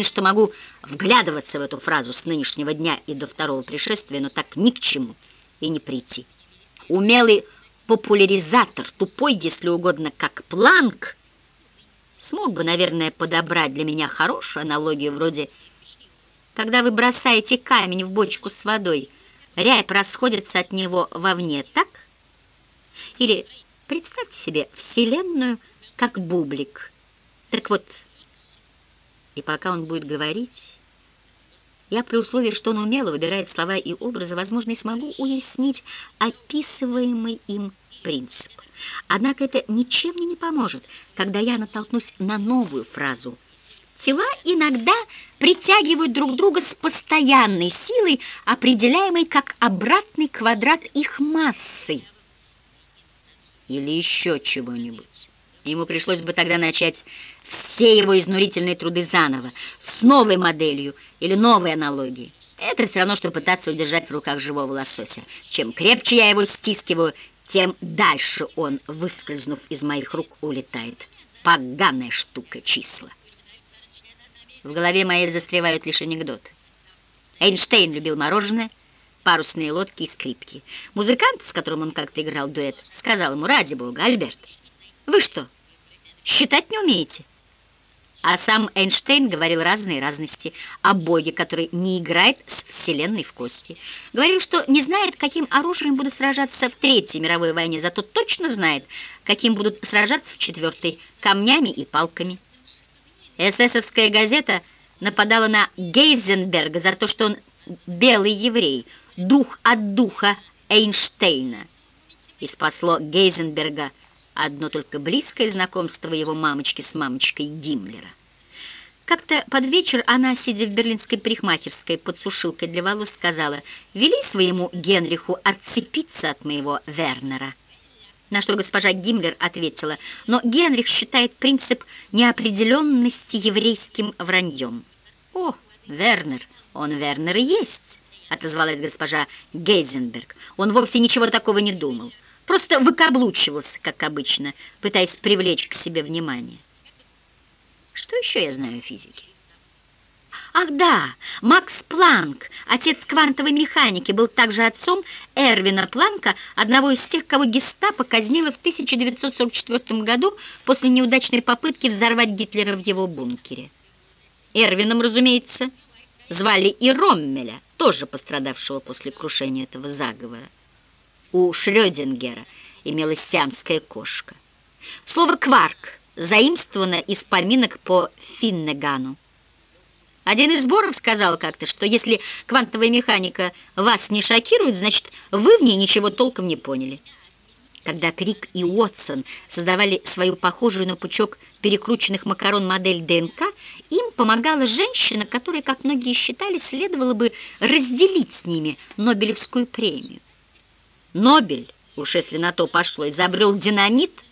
что могу вглядываться в эту фразу с нынешнего дня и до второго пришествия, но так ни к чему и не прийти. Умелый популяризатор, тупой, если угодно, как Планк, смог бы, наверное, подобрать для меня хорошую аналогию вроде «Когда вы бросаете камень в бочку с водой, рябь расходится от него вовне, так?» Или представьте себе Вселенную как бублик. Так вот, и пока он будет говорить, я при условии, что он умело выбирает слова и образы, возможно, и смогу уяснить описываемый им принцип. Однако это ничем мне не поможет, когда я натолкнусь на новую фразу. Тела иногда притягивают друг друга с постоянной силой, определяемой как обратный квадрат их массы. Или еще чего-нибудь. Ему пришлось бы тогда начать все его изнурительные труды заново, с новой моделью или новой аналогией. Это все равно, что пытаться удержать в руках живого лосося. Чем крепче я его стискиваю, тем дальше он, выскользнув из моих рук, улетает. Поганая штука числа. В голове моей застревают лишь анекдоты. Эйнштейн любил мороженое, парусные лодки и скрипки. Музыкант, с которым он как-то играл дуэт, сказал ему, ради бога, Альберт, вы что, считать не умеете? А сам Эйнштейн говорил разные разности о Боге, который не играет с Вселенной в кости. Говорил, что не знает, каким оружием будут сражаться в Третьей мировой войне, зато точно знает, каким будут сражаться в Четвертой – камнями и палками. Эсэсовская газета нападала на Гейзенберга за то, что он белый еврей, дух от духа Эйнштейна. И спасло Гейзенберга – Одно только близкое знакомство его мамочки с мамочкой Гиммлера. Как-то под вечер она, сидя в берлинской парикмахерской под сушилкой для волос, сказала, «Вели своему Генриху отцепиться от моего Вернера». На что госпожа Гиммлер ответила, «Но Генрих считает принцип неопределенности еврейским враньем». «О, Вернер, он Вернер и есть», — отозвалась госпожа Гейзенберг. «Он вовсе ничего такого не думал». Просто выкаблучивался, как обычно, пытаясь привлечь к себе внимание. Что еще я знаю о физике? Ах да, Макс Планк, отец квантовой механики, был также отцом Эрвина Планка, одного из тех, кого гестапо казнило в 1944 году после неудачной попытки взорвать Гитлера в его бункере. Эрвином, разумеется, звали и Роммеля, тоже пострадавшего после крушения этого заговора. У Шрёдингера имелась сиамская кошка. Слово «кварк» заимствовано из поминок по Финнегану. Один из сборов сказал как-то, что если квантовая механика вас не шокирует, значит, вы в ней ничего толком не поняли. Когда Крик и Уотсон создавали свою похожую на пучок перекрученных макарон модель ДНК, им помогала женщина, которой, как многие считали, следовало бы разделить с ними Нобелевскую премию. Нобель, уж если на то пошло, изобрел динамит,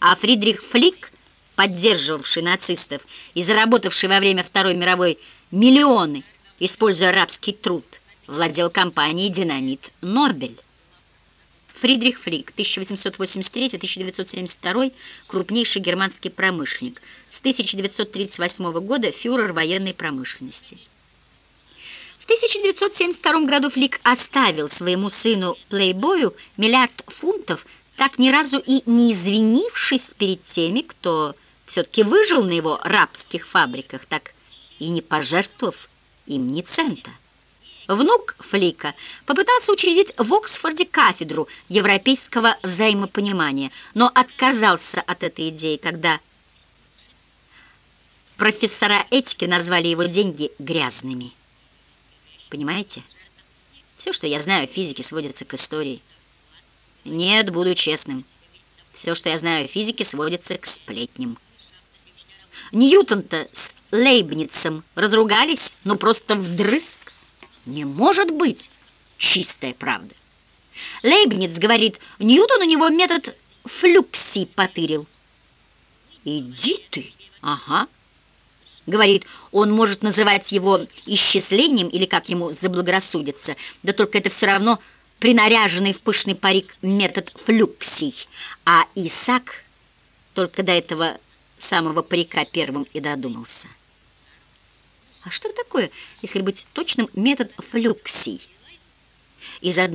а Фридрих Флик, поддерживавший нацистов и заработавший во время Второй мировой миллионы, используя арабский труд, владел компанией «Динамит Нобель». Фридрих Флик, 1883-1972, крупнейший германский промышленник. С 1938 года фюрер военной промышленности. В 1972 году Флик оставил своему сыну Плейбою миллиард фунтов, так ни разу и не извинившись перед теми, кто все-таки выжил на его рабских фабриках, так и не пожертвовав им ни цента. Внук Флика попытался учредить в Оксфорде кафедру европейского взаимопонимания, но отказался от этой идеи, когда профессора этики назвали его деньги грязными. Понимаете? Все, что я знаю о физике, сводится к истории. Нет, буду честным. Все, что я знаю о физике, сводится к сплетням. Ньютон-то с Лейбницем разругались, ну просто вдрызг. Не может быть чистая правда. Лейбниц говорит, Ньютон у него метод флюкси потырил. Иди ты, ага. Говорит, он может называть его исчислением или как ему заблагорассудится, да только это все равно принаряженный в пышный парик метод флюксий. А Исаак только до этого самого парика первым и додумался. А что такое, если быть точным, метод флюксий? Из